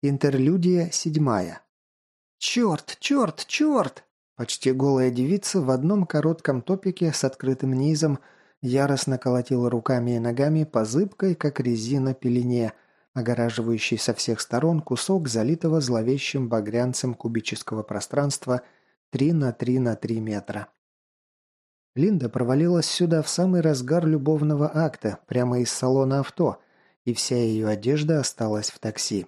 Интерлюдия седьмая. «Черт, черт, черт!» Почти голая девица в одном коротком топике с открытым низом яростно колотила руками и ногами по зыбкой, как резина, пелене, огораживающей со всех сторон кусок залитого зловещим багрянцем кубического пространства 3 на 3 на 3 метра. Линда провалилась сюда в самый разгар любовного акта, прямо из салона авто, и вся ее одежда осталась в такси.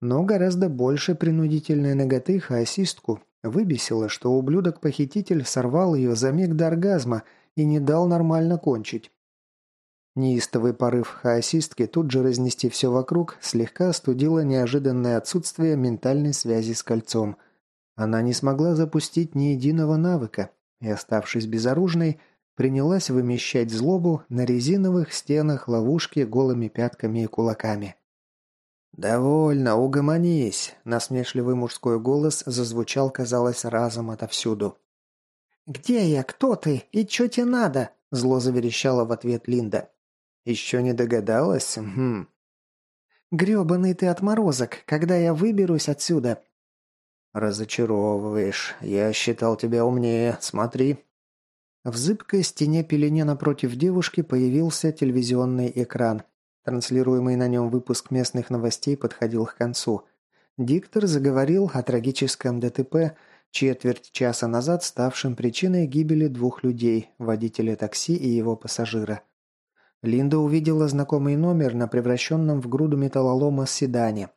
Но гораздо больше принудительной ноготы хаосистку выбесило, что ублюдок-похититель сорвал ее за миг до оргазма и не дал нормально кончить. Неистовый порыв хаосистки тут же разнести все вокруг слегка остудило неожиданное отсутствие ментальной связи с кольцом. Она не смогла запустить ни единого навыка и, оставшись безоружной, принялась вымещать злобу на резиновых стенах ловушки голыми пятками и кулаками. «Довольно, угомонись!» – насмешливый мужской голос зазвучал, казалось, разом отовсюду. «Где я? Кто ты? И чё тебе надо?» – зло заверещала в ответ Линда. «Еще не догадалась? Хм». «Грёбаный ты отморозок, когда я выберусь отсюда?» «Разочаровываешь. Я считал тебя умнее. Смотри». В зыбкой стене пелене напротив девушки появился телевизионный экран, Транслируемый на нем выпуск местных новостей подходил к концу. Диктор заговорил о трагическом ДТП, четверть часа назад ставшем причиной гибели двух людей, водителя такси и его пассажира. Линда увидела знакомый номер на превращенном в груду металлолома седане.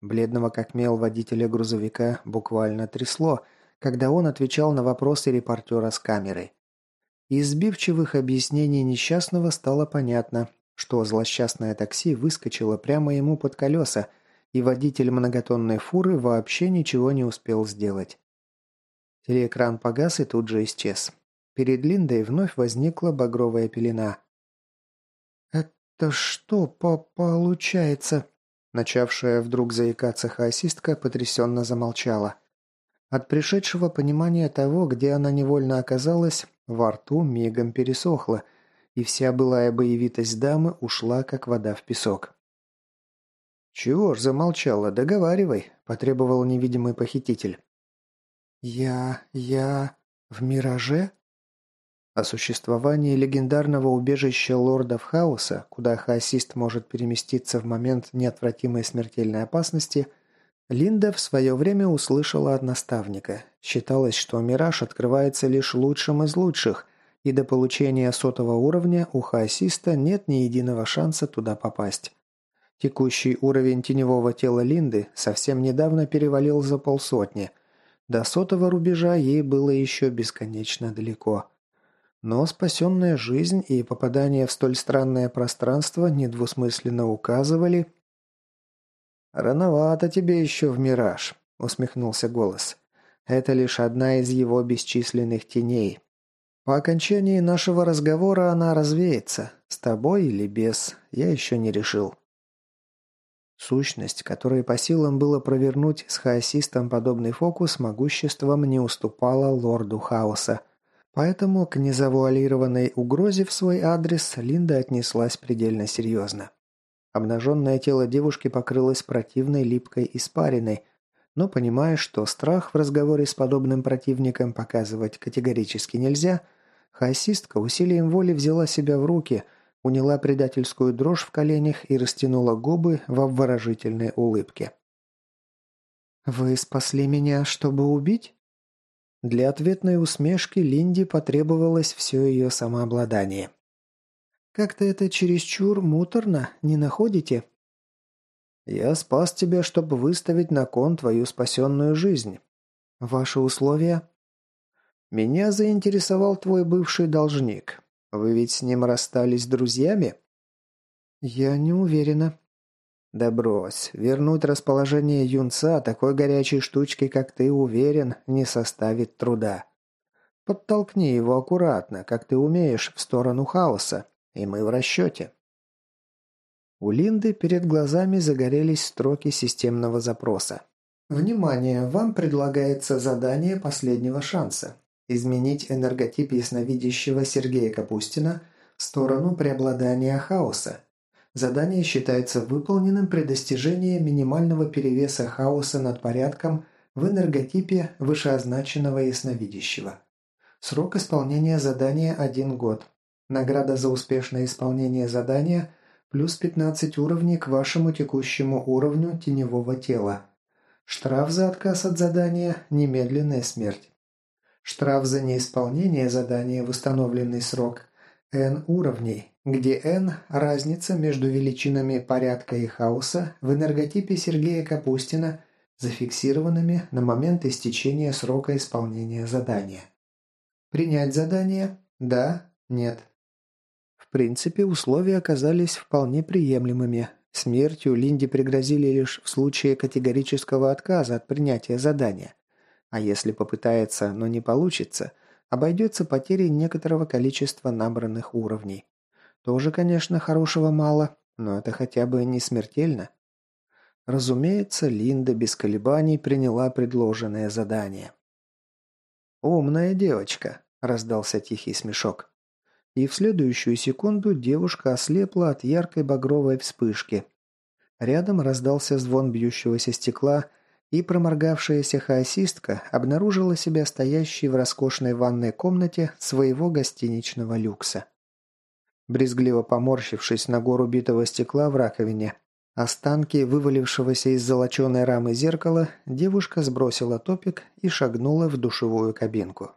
Бледного как мел водителя грузовика буквально трясло, когда он отвечал на вопросы репортера с камерой. Из сбивчивых объяснений несчастного стало понятно, что злосчастное такси выскочило прямо ему под колеса, и водитель многотонной фуры вообще ничего не успел сделать. Телеэкран погас и тут же исчез. Перед Линдой вновь возникла багровая пелена. «Это что по получается?» Начавшая вдруг заикаться хаосистка потрясенно замолчала. От пришедшего понимания того, где она невольно оказалась, во рту мигом пересохло – и вся былая боевитость дамы ушла, как вода в песок. «Чего ж замолчала? Договаривай», – потребовал невидимый похититель. «Я... я... в Мираже?» О существовании легендарного убежища лордов хаоса, куда хаосист может переместиться в момент неотвратимой смертельной опасности, Линда в свое время услышала от наставника. Считалось, что Мираж открывается лишь лучшим из лучших, и до получения сотого уровня у хаосиста нет ни единого шанса туда попасть. Текущий уровень теневого тела Линды совсем недавно перевалил за полсотни. До сотого рубежа ей было еще бесконечно далеко. Но спасенная жизнь и попадание в столь странное пространство недвусмысленно указывали... «Рановато тебе еще в мираж», — усмехнулся голос. «Это лишь одна из его бесчисленных теней, по окончании нашего разговора она развеется. С тобой или без, я еще не решил. Сущность, которой по силам было провернуть с хаосистом подобный фокус, могуществом не уступала лорду хаоса. Поэтому к незавуалированной угрозе в свой адрес Линда отнеслась предельно серьезно. Обнаженное тело девушки покрылось противной липкой испариной, но понимая, что страх в разговоре с подобным противником показывать категорически нельзя – Хаосистка усилием воли взяла себя в руки, уняла предательскую дрожь в коленях и растянула губы в обворожительной улыбке. «Вы спасли меня, чтобы убить?» Для ответной усмешки Линде потребовалось все ее самообладание. «Как-то это чересчур муторно, не находите?» «Я спас тебя, чтобы выставить на кон твою спасенную жизнь. Ваши условия?» Меня заинтересовал твой бывший должник. Вы ведь с ним расстались друзьями?» «Я не уверена». «Да брось. Вернуть расположение юнца такой горячей штучки, как ты, уверен, не составит труда. Подтолкни его аккуратно, как ты умеешь, в сторону хаоса, и мы в расчете». У Линды перед глазами загорелись строки системного запроса. «Внимание! Вам предлагается задание последнего шанса. Изменить энерготип ясновидящего Сергея Капустина в сторону преобладания хаоса. Задание считается выполненным при достижении минимального перевеса хаоса над порядком в энерготипе вышеозначенного ясновидящего. Срок исполнения задания – 1 год. Награда за успешное исполнение задания – плюс 15 уровней к вашему текущему уровню теневого тела. Штраф за отказ от задания – немедленная смерть. Штраф за неисполнение задания в установленный срок – N уровней, где n – разница между величинами порядка и хаоса в энерготипе Сергея Капустина, зафиксированными на момент истечения срока исполнения задания. Принять задание? Да? Нет? В принципе, условия оказались вполне приемлемыми. Смертью Линде пригрозили лишь в случае категорического отказа от принятия задания. А если попытается, но не получится, обойдется потерей некоторого количества набранных уровней. Тоже, конечно, хорошего мало, но это хотя бы не смертельно. Разумеется, Линда без колебаний приняла предложенное задание. «Умная девочка», – раздался тихий смешок. И в следующую секунду девушка ослепла от яркой багровой вспышки. Рядом раздался звон бьющегося стекла, и проморгавшаяся хаосистка обнаружила себя стоящей в роскошной ванной комнате своего гостиничного люкса. Брезгливо поморщившись на гору битого стекла в раковине, останки вывалившегося из золоченой рамы зеркала, девушка сбросила топик и шагнула в душевую кабинку.